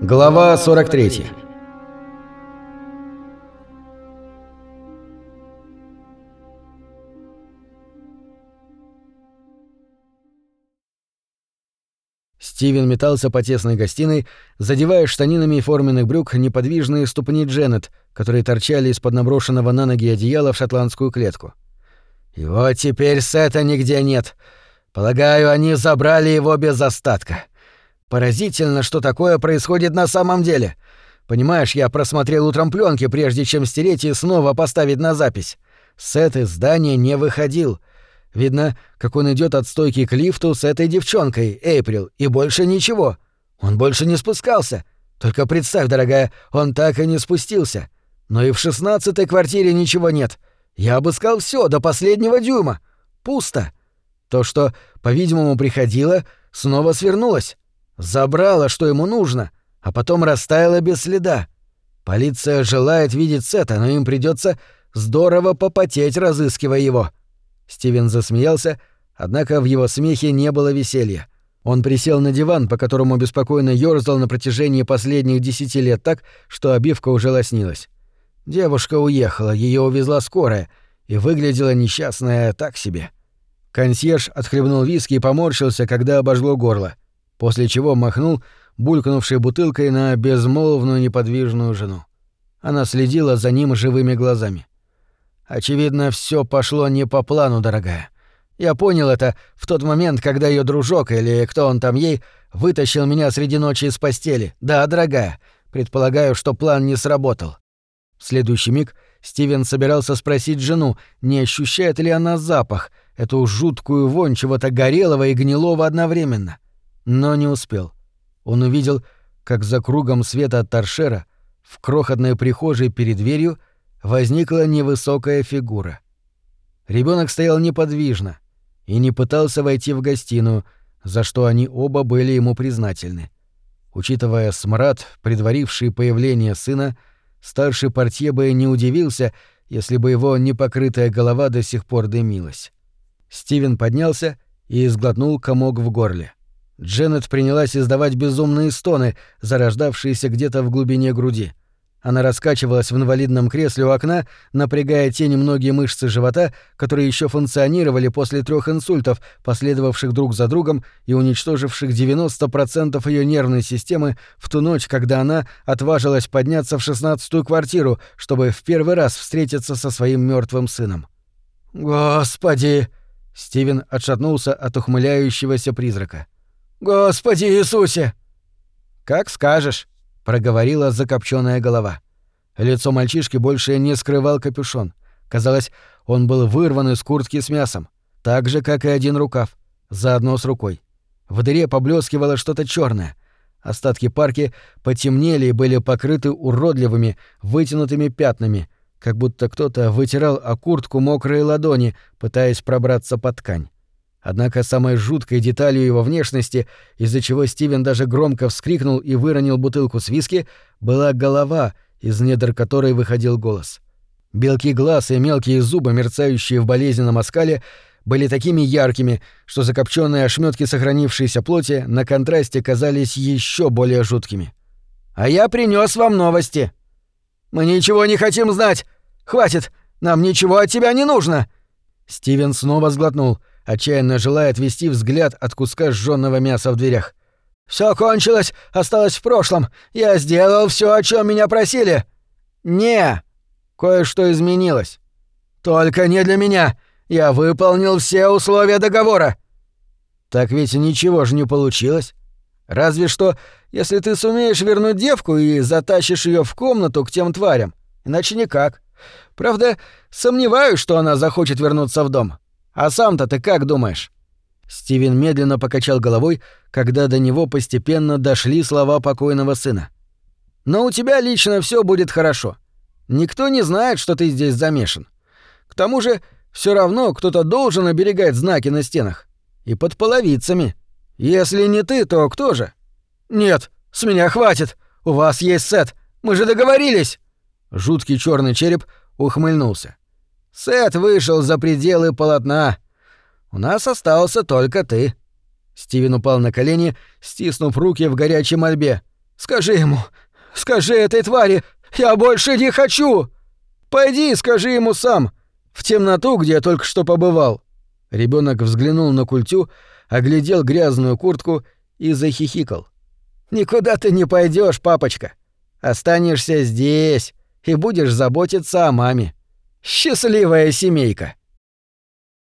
Глава 43 Стивен метался по тесной гостиной, задевая штанинами форменных брюк неподвижные ступни Дженнет, которые торчали из-под наброшенного на ноги одеяла в шотландскую клетку. «И вот теперь Сета нигде нет. Полагаю, они забрали его без остатка. Поразительно, что такое происходит на самом деле. Понимаешь, я просмотрел утром пленки, прежде чем стереть и снова поставить на запись. Сет из здания не выходил». Видно, как он идет от стойки к лифту с этой девчонкой, Эйприл, и больше ничего. Он больше не спускался. Только представь, дорогая, он так и не спустился. Но и в шестнадцатой квартире ничего нет. Я обыскал все до последнего дюйма. Пусто. То, что, по-видимому, приходило, снова свернулось. Забрало, что ему нужно, а потом растаяло без следа. Полиция желает видеть Сета, но им придется здорово попотеть, разыскивая его. Стивен засмеялся, однако в его смехе не было веселья. Он присел на диван, по которому беспокойно ёрзал на протяжении последних десяти лет так, что обивка уже лоснилась. Девушка уехала, ее увезла скорая, и выглядела несчастная так себе. Консьерж отхлебнул виски и поморщился, когда обожгло горло, после чего махнул, булькнувшей бутылкой на безмолвную неподвижную жену. Она следила за ним живыми глазами. Очевидно, все пошло не по плану, дорогая. Я понял это в тот момент, когда ее дружок или кто он там ей вытащил меня среди ночи из постели. Да, дорогая. Предполагаю, что план не сработал. В следующий миг Стивен собирался спросить жену, не ощущает ли она запах, эту жуткую вонь чего-то горелого и гнилого одновременно. Но не успел. Он увидел, как за кругом света от торшера в крохотной прихожей перед дверью возникла невысокая фигура. Ребенок стоял неподвижно и не пытался войти в гостиную, за что они оба были ему признательны. Учитывая смрад, предваривший появление сына, старший портье бы не удивился, если бы его непокрытая голова до сих пор дымилась. Стивен поднялся и изглотнул комок в горле. Дженнет принялась издавать безумные стоны, зарождавшиеся где-то в глубине груди — она раскачивалась в инвалидном кресле у окна, напрягая те немногие мышцы живота, которые еще функционировали после трех инсультов, последовавших друг за другом и уничтоживших 90% ее нервной системы в ту ночь, когда она отважилась подняться в шестнадцатую квартиру, чтобы в первый раз встретиться со своим мертвым сыном. «Господи!» — Стивен отшатнулся от ухмыляющегося призрака. «Господи Иисусе!» «Как скажешь», проговорила закопченная голова. Лицо мальчишки больше не скрывал капюшон. Казалось, он был вырван из куртки с мясом, так же, как и один рукав, заодно с рукой. В дыре поблескивало что-то черное. Остатки парки потемнели и были покрыты уродливыми, вытянутыми пятнами, как будто кто-то вытирал о куртку мокрые ладони, пытаясь пробраться под ткань. Однако самой жуткой деталью его внешности, из-за чего Стивен даже громко вскрикнул и выронил бутылку с виски, была голова, из недр которой выходил голос. Белки глаз и мелкие зубы, мерцающие в болезненном оскале, были такими яркими, что закопченные ошметки сохранившейся плоти на контрасте казались еще более жуткими. «А я принес вам новости!» «Мы ничего не хотим знать! Хватит! Нам ничего от тебя не нужно!» Стивен снова сглотнул — отчаянно желая отвести взгляд от куска сжённого мяса в дверях. Все кончилось, осталось в прошлом. Я сделал все, о чем меня просили. Не, кое-что изменилось. Только не для меня. Я выполнил все условия договора. Так ведь ничего же не получилось. Разве что, если ты сумеешь вернуть девку и затащишь ее в комнату к тем тварям. Иначе никак. Правда, сомневаюсь, что она захочет вернуться в дом. А сам-то ты как думаешь?» Стивен медленно покачал головой, когда до него постепенно дошли слова покойного сына. «Но у тебя лично все будет хорошо. Никто не знает, что ты здесь замешан. К тому же, все равно кто-то должен оберегать знаки на стенах. И под половицами. Если не ты, то кто же? Нет, с меня хватит. У вас есть сет. Мы же договорились. Жуткий черный череп ухмыльнулся. Сет вышел за пределы полотна. У нас остался только ты». Стивен упал на колени, стиснув руки в горячей мольбе. «Скажи ему, скажи этой твари, я больше не хочу! Пойди скажи ему сам, в темноту, где я только что побывал». Ребенок взглянул на культю, оглядел грязную куртку и захихикал. «Никуда ты не пойдешь, папочка. Останешься здесь и будешь заботиться о маме. Счастливая семейка!»